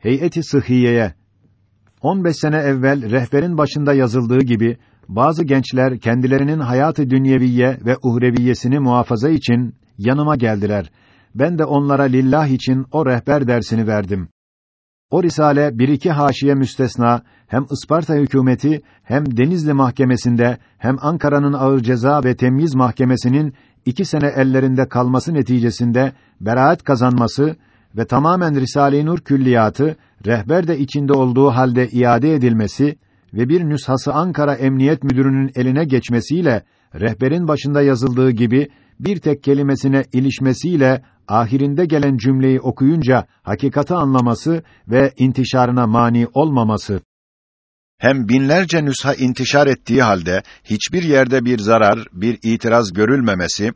Heyeti Sıhhiye'ye 15 sene evvel rehberin başında yazıldığı gibi bazı gençler kendilerinin hayatı dünyeviye ve uhreviyesini muhafaza için yanıma geldiler. Ben de onlara lillah için o rehber dersini verdim. O risale bir iki haşiye müstesna hem Isparta hükümeti hem Denizli mahkemesinde hem Ankara'nın ağır ceza ve temyiz mahkemesinin iki sene ellerinde kalması neticesinde beraat kazanması ve tamamen Risale-i Nur külliyatı rehber de içinde olduğu halde iade edilmesi ve bir nüshası Ankara Emniyet Müdürü'nün eline geçmesiyle rehberin başında yazıldığı gibi bir tek kelimesine ilişmesiyle ahirinde gelen cümleyi okuyunca hakikati anlaması ve intişarına mani olmaması. Hem binlerce nüsha intişar ettiği halde hiçbir yerde bir zarar, bir itiraz görülmemesi,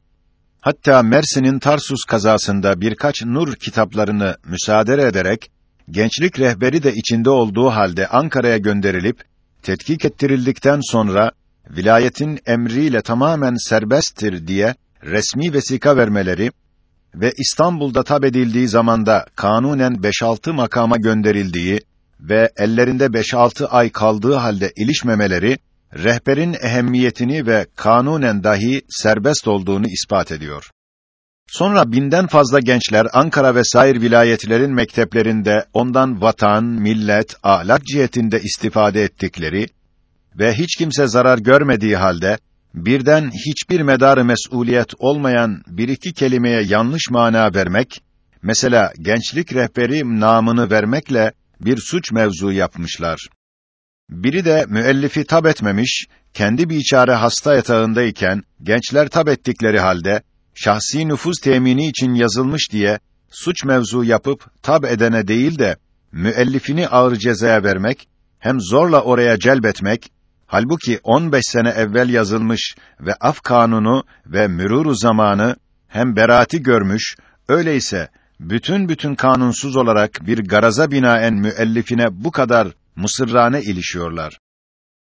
hatta Mersin'in Tarsus kazasında birkaç nur kitaplarını müsaade ederek gençlik rehberi de içinde olduğu halde Ankara'ya gönderilip tetkik ettirildikten sonra vilayetin emriyle tamamen serbesttir diye resmi vesika vermeleri ve İstanbul'da tab edildiği zamanda kanunen 5-6 makama gönderildiği ve ellerinde 5-6 ay kaldığı halde ilişmemeleri rehberin ehemmiyetini ve kanunen dahi serbest olduğunu ispat ediyor. Sonra binden fazla gençler Ankara ve sair vilayetlerin mekteplerinde ondan vatan, millet, ahlak cihetinde istifade ettikleri ve hiç kimse zarar görmediği halde birden hiçbir medarı mesuliyet olmayan bir iki kelimeye yanlış mana vermek, mesela gençlik rehberi namını vermekle bir suç mevzu yapmışlar. Biri de müellifi tab etmemiş, kendi biçare hasta yatağındayken gençler tab ettikleri halde şahsi nüfuz temini için yazılmış diye suç mevzu yapıp tab edene değil de müellifini ağır cezaya vermek hem zorla oraya celbetmek halbuki 15 sene evvel yazılmış ve af kanunu ve müruru zamanı hem berati görmüş öyleyse bütün bütün kanunsuz olarak bir garaza binaen müellifine bu kadar mısırrane ilişiyorlar.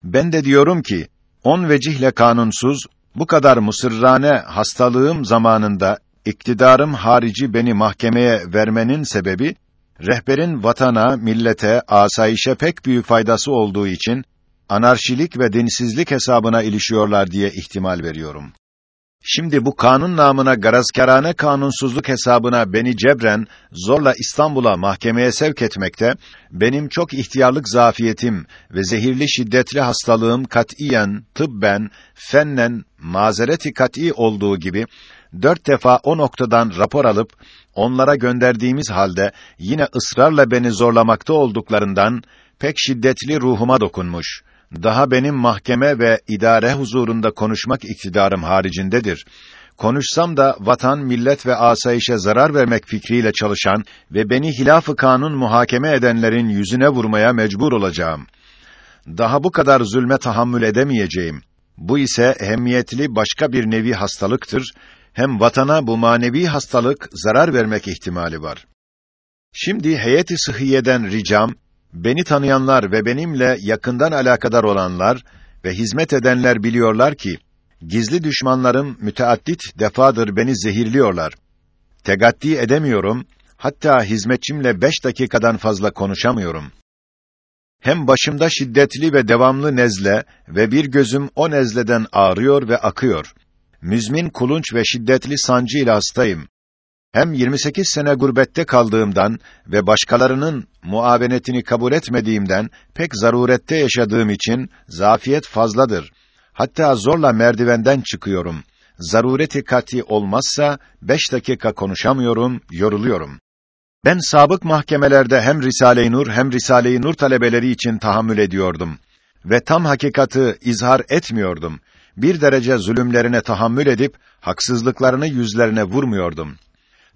Ben de diyorum ki, on vecihle kanunsuz, bu kadar mısırrane hastalığım zamanında iktidarım harici beni mahkemeye vermenin sebebi rehberin vatana, millete, asayişe pek büyük faydası olduğu için anarşilik ve dinsizlik hesabına ilişiyorlar diye ihtimal veriyorum. Şimdi bu kanun namına garazkârane kanunsuzluk hesabına beni cebren zorla İstanbul'a mahkemeye sevk etmekte benim çok ihtiyarlık zafiyetim ve zehirli şiddetli hastalığım katiyen tıbben fennen mazereti kat'î olduğu gibi dört defa o noktadan rapor alıp onlara gönderdiğimiz halde yine ısrarla beni zorlamakta olduklarından pek şiddetli ruhuma dokunmuş daha benim mahkeme ve idare huzurunda konuşmak iktidarım haricindedir. Konuşsam da vatan, millet ve asayişe zarar vermek fikriyle çalışan ve beni hilaf-ı kanun muhakeme edenlerin yüzüne vurmaya mecbur olacağım. Daha bu kadar zulme tahammül edemeyeceğim. Bu ise ehemmiyetli başka bir nevi hastalıktır. Hem vatana bu manevi hastalık zarar vermek ihtimali var. Şimdi heyeti sıhhiyeden ricam Beni tanıyanlar ve benimle yakından alakadar olanlar ve hizmet edenler biliyorlar ki gizli düşmanlarım müteaddit defadır beni zehirliyorlar. Tegaddi edemiyorum, hatta hizmetçimle beş dakikadan fazla konuşamıyorum. Hem başımda şiddetli ve devamlı nezle ve bir gözüm o nezleden ağrıyor ve akıyor. Müzmin kulunç ve şiddetli sancı ile hastayım. Hem 28 sene gurbette kaldığımdan ve başkalarının muavenetini kabul etmediğimden pek zarurette yaşadığım için zafiyet fazladır. Hatta zorla merdivenden çıkıyorum. Zarureti kati olmazsa beş dakika konuşamıyorum, yoruluyorum. Ben sabık mahkemelerde hem Risale-i Nur hem Risale-i Nur talebeleri için tahammül ediyordum ve tam hakikati izhar etmiyordum. Bir derece zulümlerine tahammül edip haksızlıklarını yüzlerine vurmuyordum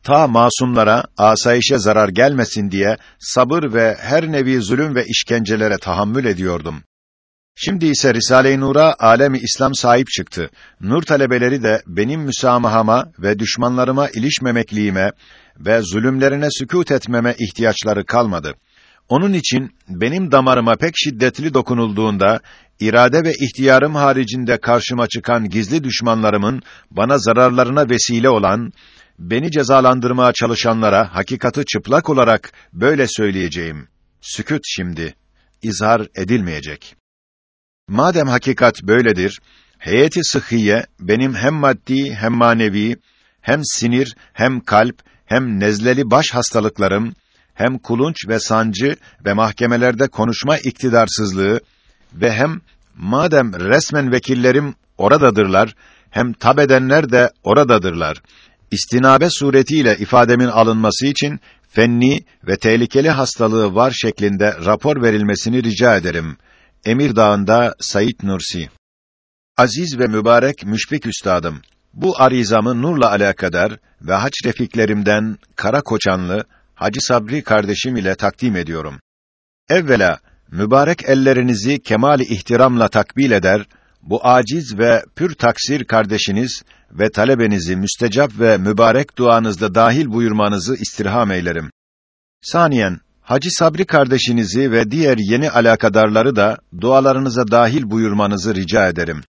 ta masumlara asayişe zarar gelmesin diye sabır ve her nevi zulüm ve işkencelere tahammül ediyordum. Şimdi ise Risale-i Nur'a alemi İslam sahip çıktı. Nur talebeleri de benim müsamahama ve düşmanlarıma ilişmemekliğime ve zulümlerine sükût etmeme ihtiyaçları kalmadı. Onun için benim damarıma pek şiddetli dokunulduğunda irade ve ihtiyarım haricinde karşıma çıkan gizli düşmanlarımın bana zararlarına vesile olan beni cezalandırmaya çalışanlara hakikati çıplak olarak böyle söyleyeceğim. Süküt şimdi, izhar edilmeyecek. Madem hakikat böyledir, heyeti sıhhiye benim hem maddi hem manevi, hem sinir, hem kalp, hem nezleli baş hastalıklarım, hem kulunç ve sancı ve mahkemelerde konuşma iktidarsızlığı ve hem madem resmen vekillerim oradadırlar, hem tabedenler de oradadırlar. İstinabe suretiyle ifademin alınması için fenni ve tehlikeli hastalığı var şeklinde rapor verilmesini rica ederim. Emir Dağı'nda Sayit Nursi. Aziz ve mübarek müşfik üstadım, bu arizamı nurla alakadar ve haç refiklerimden Kara Koçanlı Hacı Sabri kardeşim ile takdim ediyorum. Evvela mübarek ellerinizi kemali ihtiramla takbil eder, bu aciz ve pür taksir kardeşiniz ve talebenizi müstecap ve mübarek duanızda dahil buyurmanızı istirham eylerim. Saniyen, Hacı Sabri kardeşinizi ve diğer yeni alakadarları da dualarınıza dahil buyurmanızı rica ederim.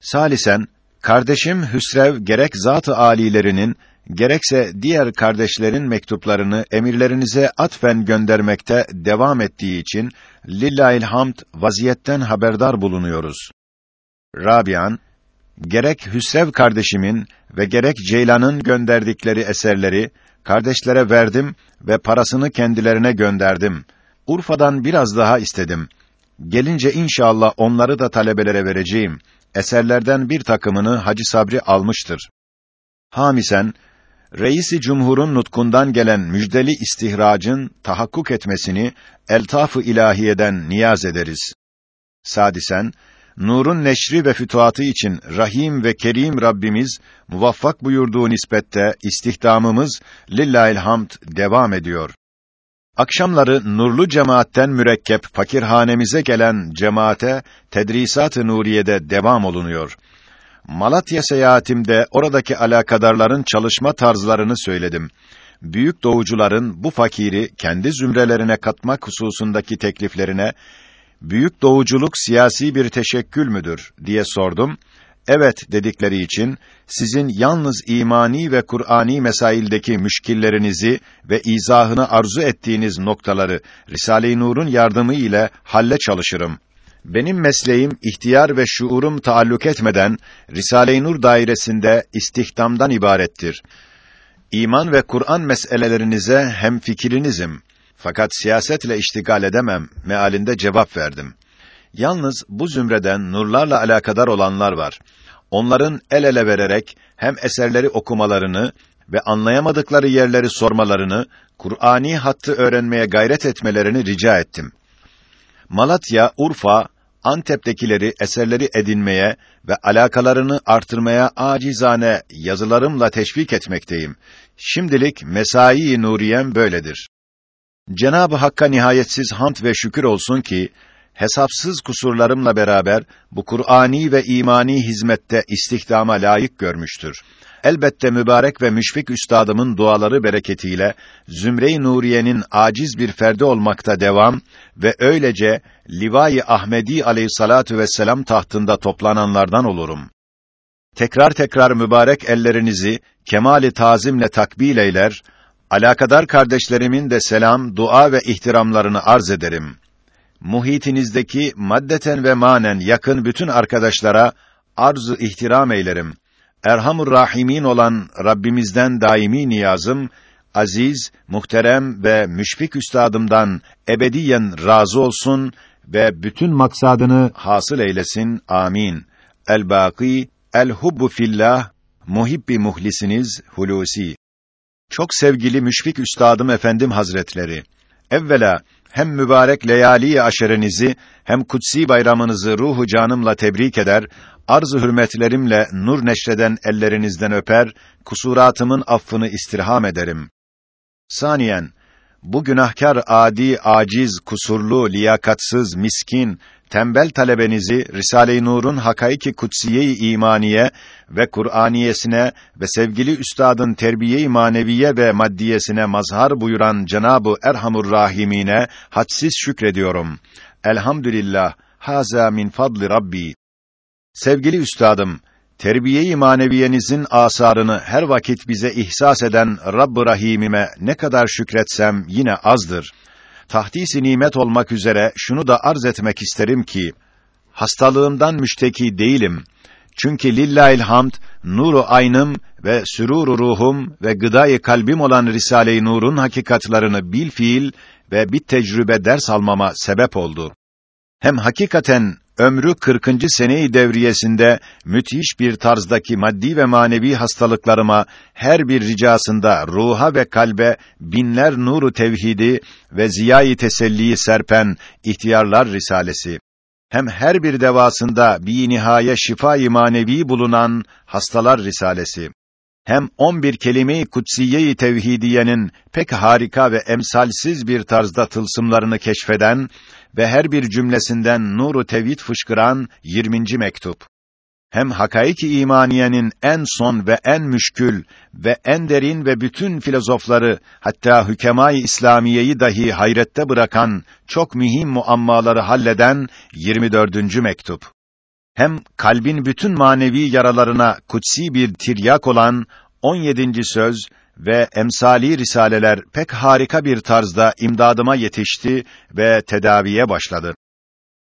Salisen, kardeşim Hüsrev gerek zat-ı âlilerinin gerekse diğer kardeşlerin mektuplarını emirlerinize atfen göndermekte devam ettiği için lillahil hamd vaziyetten haberdar bulunuyoruz. Rabian gerek Hüsrev kardeşimin ve gerek Ceylan'ın gönderdikleri eserleri kardeşlere verdim ve parasını kendilerine gönderdim. Urfa'dan biraz daha istedim. Gelince inşallah onları da talebelere vereceğim. Eserlerden bir takımını Hacı Sabri almıştır. Hamisen, Reisi Cumhur'un nutkundan gelen müjdeli istihracın tahakkuk etmesini eltaf-ı ilahiyeden niyaz ederiz. Sadisen, nurun neşri ve fütuhatı için Rahim ve Kerim Rabbimiz muvaffak buyurduğu nispette istihdamımız lillahil devam ediyor. Akşamları nurlu cemaatten mürekkep fakirhanemize gelen cemaate tedrisat-ı nuriyede devam olunuyor. Malatya seyahatimde oradaki alakadarların çalışma tarzlarını söyledim. Büyük doğucuların bu fakiri kendi zümrelerine katmak hususundaki tekliflerine büyük doğuculuk siyasi bir teşekkül müdür diye sordum. Evet dedikleri için sizin yalnız imani ve Kur'ani mesaildeki müşkillerinizi ve izahını arzu ettiğiniz noktaları Risale-i Nur'un yardımı ile halle çalışırım. Benim mesleğim ihtiyar ve şuurum taalluk etmeden Risale-i Nur dairesinde istihdamdan ibarettir. İman ve Kur'an meselelerinize hem fikirinizim. Fakat siyasetle iştigal edemem mealinde cevap verdim. Yalnız bu zümreden nurlarla alakadar olanlar var. Onların el ele vererek hem eserleri okumalarını ve anlayamadıkları yerleri sormalarını, Kur'ani hattı öğrenmeye gayret etmelerini rica ettim. Malatya, Urfa, Antep'tekileri eserleri edinmeye ve alakalarını artırmaya acizane yazılarımla teşvik etmekteyim. Şimdilik mesai nuriyem böyledir. Cenab-ı Hakk'a nihayetsiz hamd ve şükür olsun ki hesapsız kusurlarımla beraber bu Kur'ani ve imani hizmette istihdama layık görmüştür. Elbette mübarek ve müşfik üstadımın duaları bereketiyle Zümre-i Nuriye'nin aciz bir ferdi olmakta devam ve öylece Livai Ahmedi Aleyhissalatu vesselam tahtında toplananlardan olurum. Tekrar tekrar mübarek ellerinizi kemali tazimle takbil eyler, alakadar kardeşlerimin de selam, dua ve ihtiramlarını arz ederim. Muhitinizdeki maddeten ve manen yakın bütün arkadaşlara arz-ı ihtiram eylerim. Erhamur Rahimin olan Rabbimizden daimi niyazım, aziz, muhterem ve müşfik üstadımdan ebediyen razı olsun ve bütün maksadını hasıl eylesin. Amin. El-Bâkî, El-Hubbu fillah, muhibbi muhlisiniz Hulusi. Çok sevgili müşfik üstadım efendim hazretleri. Evvela hem mübarek leyali aşerenizi hem kutsi bayramınızı ruhu canımla tebrik eder, arz-ı hürmetlerimle nur neşreden ellerinizden öper, kusuratımın affını istirham ederim. Saniyen, bu günahkar adi, aciz, kusurlu, liyakatsız, miskin, tembel talebenizi Risale-i Nur'un hakaiki kutsiye-i imaniye ve Kur'aniyesine ve sevgili üstadın terbiye-i maneviye ve maddiyesine mazhar buyuran Cenabı Erhamur Rahimine hadsiz şükrediyorum. Elhamdülillah. Haza min fadli Rabbi. Sevgili üstadım, terbiye-i maneviyenizin asarını her vakit bize ihsas eden Rabb-ı Rahimime ne kadar şükretsem yine azdır. Tahdis-i nimet olmak üzere şunu da arz etmek isterim ki hastalığımdan müşteki değilim. Çünkü lillahil hamd nuru aynım ve süruru ruhum ve gıdayı kalbim olan Risale-i Nur'un hakikatlarını bil fiil ve bir tecrübe ders almama sebep oldu. Hem hakikaten ömrü 40. seneyi devriyesinde müthiş bir tarzdaki maddi ve manevi hastalıklarıma her bir ricasında ruha ve kalbe binler nuru tevhidi ve ziyayı teselliyi serpen ihtiyarlar risalesi hem her bir devasında bir nihaye şifa-i manevi bulunan hastalar risalesi hem 11 kelime-i kutsiye-i tevhidiyenin pek harika ve emsalsiz bir tarzda tılsımlarını keşfeden ve her bir cümlesinden nuru tevhid fışkıran 20. mektup. Hem hakaiki imaniyenin en son ve en müşkül ve en derin ve bütün filozofları hatta hükemâ-i İslamiyeyi dahi hayrette bırakan çok mühim muammaları halleden 24. mektup hem kalbin bütün manevi yaralarına kutsi bir tiryak olan 17. söz ve emsali risaleler pek harika bir tarzda imdadıma yetişti ve tedaviye başladı.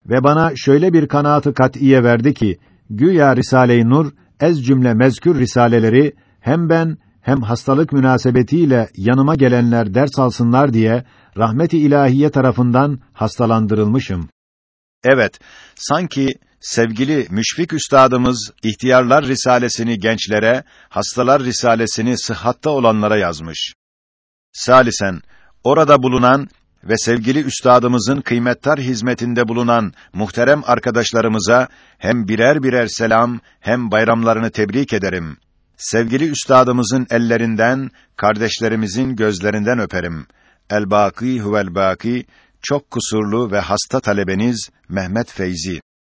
Ve bana şöyle bir kanaatı kat'iye verdi ki, güya Risale-i Nur, ez cümle mezkür risaleleri, hem ben, hem hastalık münasebetiyle yanıma gelenler ders alsınlar diye, rahmet-i ilahiye tarafından hastalandırılmışım. Evet, sanki sevgili müşfik üstadımız ihtiyarlar risalesini gençlere, hastalar risalesini sıhhatta olanlara yazmış. Salisen orada bulunan ve sevgili üstadımızın kıymettar hizmetinde bulunan muhterem arkadaşlarımıza hem birer birer selam hem bayramlarını tebrik ederim. Sevgili üstadımızın ellerinden, kardeşlerimizin gözlerinden öperim. El baki huvel baki çok kusurlu ve hasta talebeniz Mehmet Feyzi